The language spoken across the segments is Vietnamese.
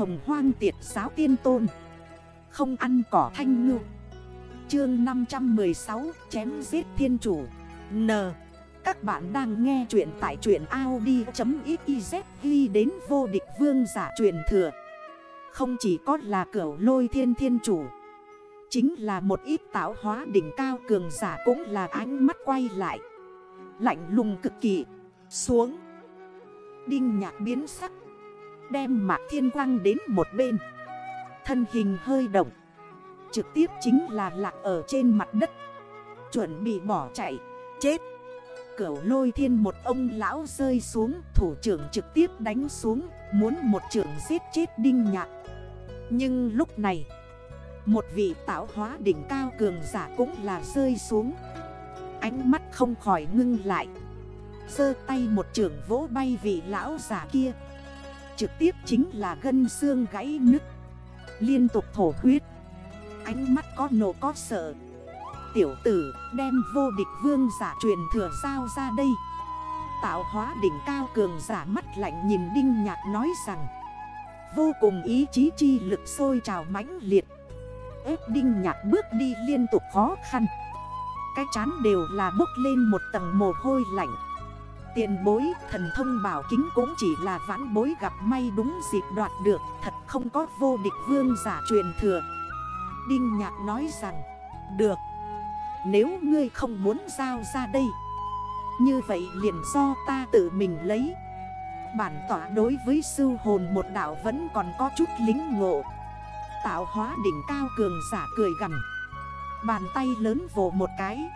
hồng hoang tiệt giáo tiên tôn. Không ăn cỏ thanh ngư. Chương 516 chém giết thiên chủ. N. Các bạn đang nghe chuyện tại truyện Audi.xyz ghi đến vô địch vương giả truyền thừa. Không chỉ có là cửa lôi thiên thiên chủ, Chính là một ít tạo hóa đỉnh cao cường giả cũng là ánh mắt quay lại. Lạnh lùng cực kỳ. Xuống. Đinh nhạc biến sắc. Đem mạc thiên quang đến một bên. Thân hình hơi động. Trực tiếp chính là lạc ở trên mặt đất. Chuẩn bị bỏ chạy. Chết. Cửu lôi thiên một ông lão rơi xuống. Thủ trưởng trực tiếp đánh xuống. Muốn một trưởng giết chết đinh nhạc. Nhưng lúc này, Một vị tạo hóa đỉnh cao cường giả cũng là rơi xuống. Ánh mắt không khỏi ngưng lại. Sơ tay một trưởng vỗ bay vị lão giả kia. Trực tiếp chính là gân xương gãy nứt. Liên tục thổ huyết. Ánh mắt có nổ có sợ. Tiểu tử, đem vô địch vương giả truyền thừa sao ra đây. Tạo hóa đỉnh cao cường giả mắt lạnh nhìn Đinh Nhạc nói rằng, Vô cùng ý chí chi lực sôi trào mãnh liệt. Ép Đinh Nhạc bước đi liên tục khó khăn. Cái chán đều là bốc lên một tầng mồ hôi lạnh. Tiền bối, thần thông bảo kính cũng chỉ là vãn bối gặp may đúng dịp đoạt được, Thật không có vô địch vương giả truyền thừa. Đinh Nhạc nói rằng, Được, Nếu ngươi không muốn giao ra đây, Như vậy liền do ta tự mình lấy. Bản tỏa đối với sư hồn một đảo vẫn còn có chút lính ngộ. Tạo hóa đỉnh cao cường giả cười gằn, Bàn tay lớn vồ một cái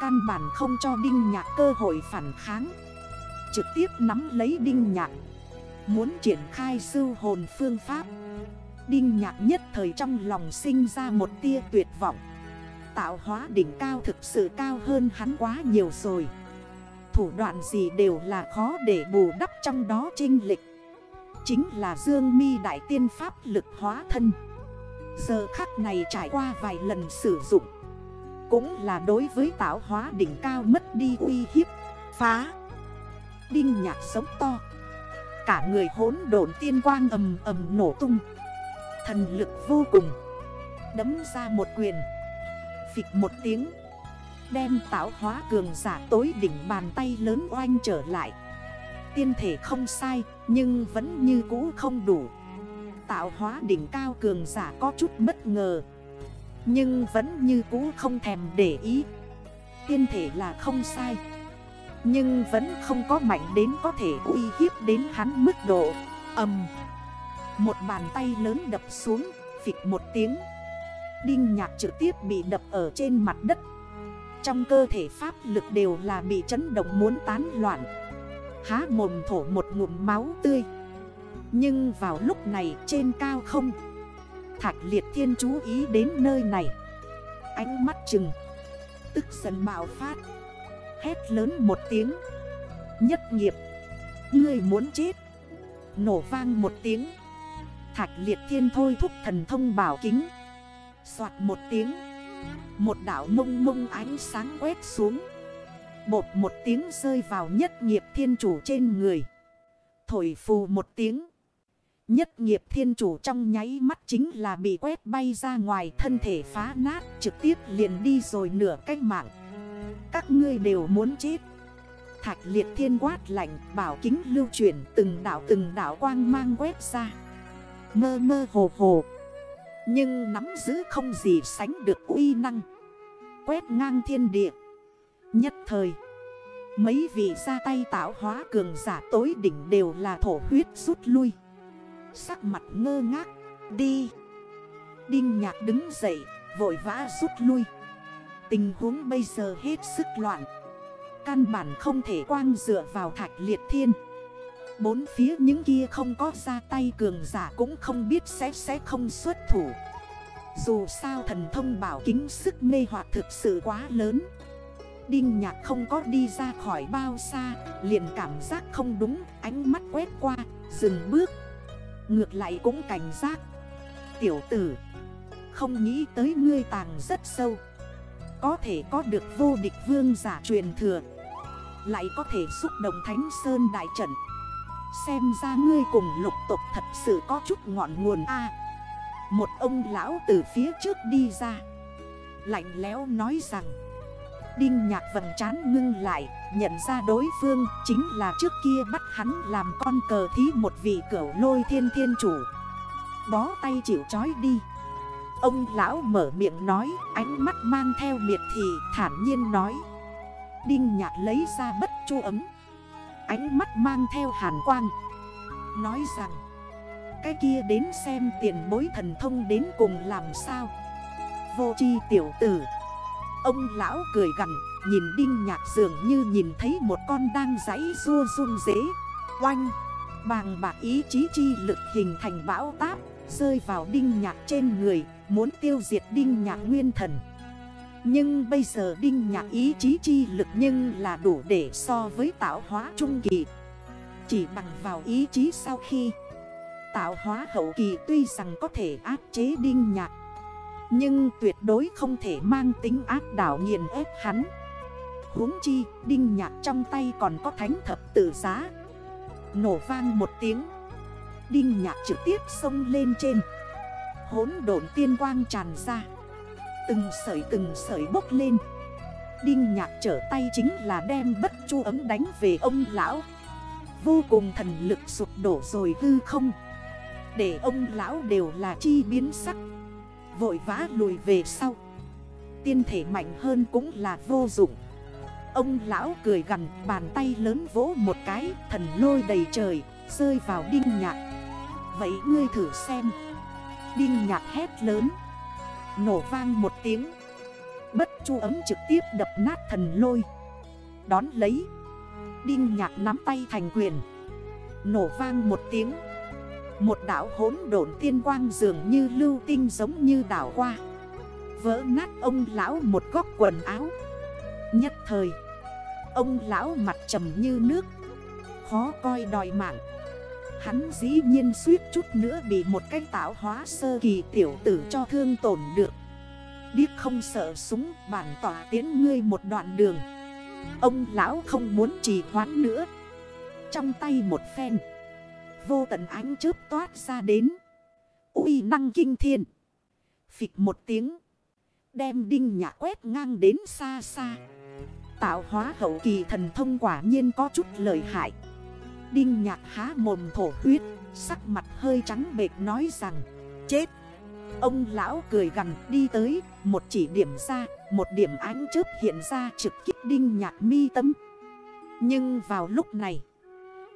Căn bản không cho Đinh Nhạc cơ hội phản kháng. Trực tiếp nắm lấy Đinh Nhạc. Muốn triển khai sư hồn phương pháp. Đinh Nhạc nhất thời trong lòng sinh ra một tia tuyệt vọng. Tạo hóa đỉnh cao thực sự cao hơn hắn quá nhiều rồi. Thủ đoạn gì đều là khó để bù đắp trong đó trinh lịch Chính là Dương mi Đại Tiên Pháp lực hóa thân. Giờ khắc này trải qua vài lần sử dụng cũng là đối với tạo hóa đỉnh cao mất đi uy hiếp, Phá Đinh nhạc sống to. Cả người hốn độn tiên quang ầm ầm nổ tung. Thần lực vô cùng. Đấm ra một quyền. Phịch một tiếng. Đem tạo hóa cường giả tối đỉnh bàn tay lớn oanh trở lại. Tiên thể không sai, Nhưng vẫn như cũ không đủ. Tạo hóa đỉnh cao cường giả có chút bất ngờ nhưng vẫn như cũ không thèm để ý. Tiên thể là không sai. Nhưng vẫn không có mạnh đến có thể uy hiếp đến hắn mức độ Âm Một bàn tay lớn đập xuống, Phịch một tiếng. Đinh nhạc trực tiếp bị đập ở trên mặt đất. Trong cơ thể pháp lực đều là bị chấn động muốn tán loạn. Há mồm thổ một ngụm máu tươi. Nhưng vào lúc này trên cao không Thạch liệt thiên chú ý đến nơi này. Ánh mắt chừng, Tức giận bạo phát, Hét lớn một tiếng. Nhất nghiệp, Ngươi muốn chết. Nổ vang một tiếng. Thạch liệt thiên thôi thúc thần thông bảo kính. Xoạt một tiếng, Một đảo mông mông ánh sáng quét xuống. Bột một tiếng rơi vào nhất nghiệp thiên chủ trên người. Thổi phù một tiếng Nhất nghiệp thiên chủ trong nháy mắt chính là bị quét bay ra ngoài, thân thể phá nát, trực tiếp liền đi rồi nửa cách mạng. Các ngươi đều muốn chết. Thạch liệt thiên quát lạnh, bảo kính lưu chuyển từng đảo từng đảo quang mang quét ra. Mơ mơ hồ hồ. Nhưng nắm giữ không gì sánh được uy năng. Quét ngang thiên địa. Nhất thời. Mấy vị ra tay tạo hóa cường giả tối đỉnh đều là thổ huyết rút lui. Sắc mặt ngơ ngác, Đi. Đinh nhạc đứng dậy, Vội vã rút lui. Tình huống bây giờ hết sức loạn. Căn bản không thể quang dựa vào thạch liệt thiên. Bốn phía những kia không có ra tay cường giả cũng không biết sẽ sẽ không xuất thủ. Dù sao thần thông bảo kính sức mê hoặc thực sự quá lớn. Đinh nhạc không có đi ra khỏi bao xa, Liền cảm giác không đúng, Ánh mắt quét qua, Dừng bước. Ngược lại cũng cảnh giác. Tiểu tử, Không nghĩ tới ngươi tàng rất sâu. Có thể có được vô địch vương giả truyền thừa. Lại có thể xúc động thánh sơn đại trận. Xem ra ngươi cùng lục tục thật sự có chút ngọn nguồn a. Một ông lão từ phía trước đi ra. Lạnh léo nói rằng Đinh nhạc vần chán ngưng lại, Nhận ra đối phương chính là trước kia bắt hắn làm con cờ thí một vị cửu lôi thiên thiên chủ. Bó tay chịu chói đi. Ông lão mở miệng nói, Ánh mắt mang theo miệt thị, thản nhiên nói. Đinh nhạc lấy ra bất chu ấm. Ánh mắt mang theo hàn quang. Nói rằng, Cái kia đến xem tiền bối thần thông đến cùng làm sao? Vô chi tiểu tử. Ông lão cười gần Nhìn đinh nhạc dường như nhìn thấy một con đang giấy rua run dế Oanh! Bàng bạc ý chí chi lực hình thành bão táp, Rơi vào đinh nhạc trên người, Muốn tiêu diệt đinh nhạc nguyên thần. Nhưng bây giờ đinh nhạc ý chí chi lực nhưng là đủ để so với tạo hóa trung kỳ. Chỉ bằng vào ý chí sau khi Tạo hóa hậu kỳ tuy rằng có thể áp chế đinh nhạc nhưng tuyệt đối không thể mang tính áp đảo nghiền ép hắn. Huống chi, đinh nhạc trong tay còn có thánh thập Tử giá. Nổ vang một tiếng. Đinh nhạc trực tiếp xông lên trên. Hốn độn tiên quang tràn ra. Từng sợi từng sợi bốc lên. Đinh nhạc trở tay chính là đem bất chu ấm đánh về ông lão. Vô cùng thần lực sụp đổ rồi hư không. Để ông lão đều là chi biến sắc. Vội vã lùi về sau. Tiên thể mạnh hơn cũng là vô dụng. Ông lão cười gần bàn tay lớn vỗ một cái, Thần lôi đầy trời, Rơi vào đinh nhạc. Vậy ngươi thử xem. Đinh nhạc hét lớn. Nổ vang một tiếng. Bất chu ấm trực tiếp đập nát thần lôi. Đón lấy. Đinh nhạc nắm tay thành quyền. Nổ vang một tiếng. Một đảo hốn độn tiên quang dường như lưu tinh giống như đảo qua. Vỡ nát ông lão một góc quần áo. Nhất thời, Ông lão mặt trầm như nước. Khó coi đòi mạng. Hắn dĩ nhiên suýt chút nữa bị một cái tạo hóa sơ kỳ tiểu tử cho thương tổn được. Điếc không sợ súng, bản tỏa tiến ngươi một đoạn đường. Ông lão không muốn trì hoãn nữa. Trong tay một phen. Vô tận ánh chớp toát ra đến. Uy năng kinh thiên. Phịch một tiếng. Đem đinh nhạc quét ngang đến xa xa. Tạo hóa hậu kỳ thần thông quả nhiên có chút lợi hại. Đinh nhạc há mồm thổ huyết, Sắc mặt hơi trắng bệt nói rằng, Chết. Ông lão cười gần đi tới, Một chỉ điểm ra, Một điểm ánh chớp hiện ra trực kích đinh nhạc mi tâm. Nhưng vào lúc này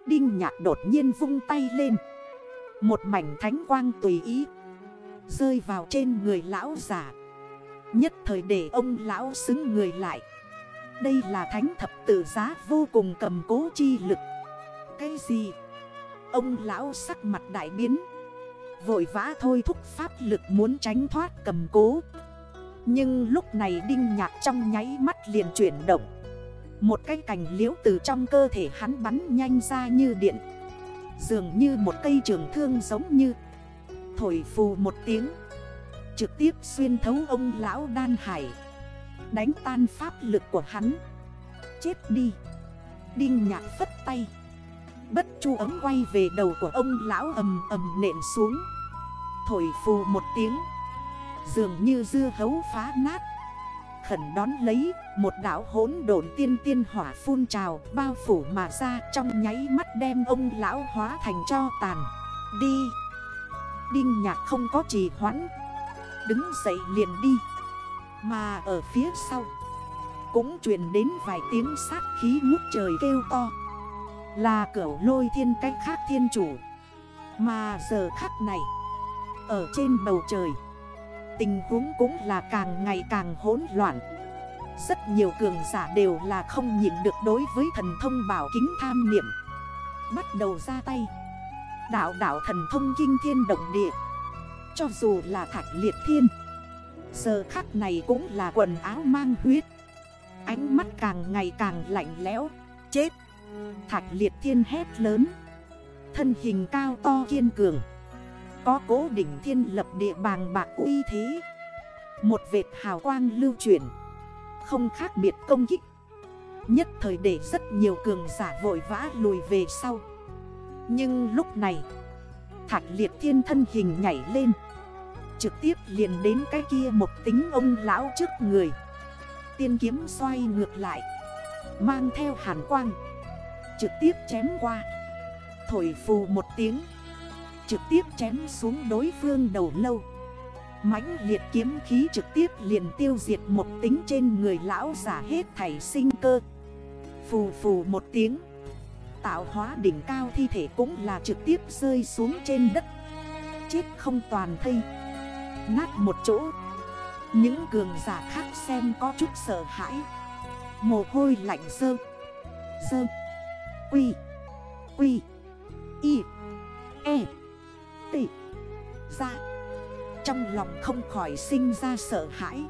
Đinh nhạc đột nhiên vung tay lên. Một mảnh thánh quang tùy ý. Rơi vào trên người lão giả Nhất thời để ông lão xứng người lại. Đây là thánh thập tự giá vô cùng cầm cố chi lực. Cái gì? Ông lão sắc mặt đại biến. Vội vã thôi thúc pháp lực muốn tránh thoát cầm cố. Nhưng lúc này đinh nhạc trong nháy mắt liền chuyển động. Một cái cành liễu từ trong cơ thể hắn bắn nhanh ra như điện. Dường như một cây trường thương giống như. Thổi phù một tiếng. Trực tiếp xuyên thấu ông lão đan hải. Đánh tan pháp lực của hắn. Chết đi. Đinh nhạc phất tay. Bất chu ấm quay về đầu của ông lão ầm ầm nện xuống. Thổi phù một tiếng. Dường như dưa hấu phá nát. Khẩn đón lấy, Một đảo hốn độn tiên tiên hỏa phun trào, Bao phủ mà ra, trong nháy mắt đem ông lão hóa thành cho tàn. Đi. Đinh nhạc không có trì hoãn. Đứng dậy liền đi. Mà ở phía sau, Cũng truyền đến vài tiếng sát khí ngút trời kêu to. Là cửu lôi thiên cách khác thiên chủ. Mà giờ khắc này, Ở trên bầu trời Tình huống cũng là càng ngày càng hỗn loạn. Rất nhiều cường giả đều là không nhịn được đối với thần thông bảo kính tham niệm. Bắt đầu ra tay. Đạo đạo thần thông kinh thiên động địa. Cho dù là thạch liệt thiên, Giờ khắc này cũng là quần áo mang huyết. Ánh mắt càng ngày càng lạnh lẽo. Chết! Thạch liệt thiên hét lớn. Thân hình cao to kiên cường. Có cố đỉnh thiên lập địa bàng bạc uy thế. Một vệt hào quang lưu chuyển, Không khác biệt công kích. Nhất thời để rất nhiều cường giả vội vã lùi về sau. Nhưng lúc này, Thạch liệt thiên thân hình nhảy lên. Trực tiếp liền đến cái kia một tính ông lão trước người. Tiên kiếm xoay ngược lại, Mang theo hàn quang. Trực tiếp chém qua. Thổi phù một tiếng. Trực tiếp chém xuống đối phương đầu lâu. Mãnh liệt kiếm khí trực tiếp liền tiêu diệt một tính trên người lão giả hết thảy sinh cơ. Phù phù một tiếng, Tạo hóa đỉnh cao thi thể cũng là trực tiếp rơi xuống trên đất. Chết không toàn thây. Nát một chỗ. Những cường giả khác xem có chút sợ hãi. Mồ hôi lạnh sơ Sơ Quy. Quy. Y. E tị. Ra Trong lòng không khỏi sinh ra sợ hãi.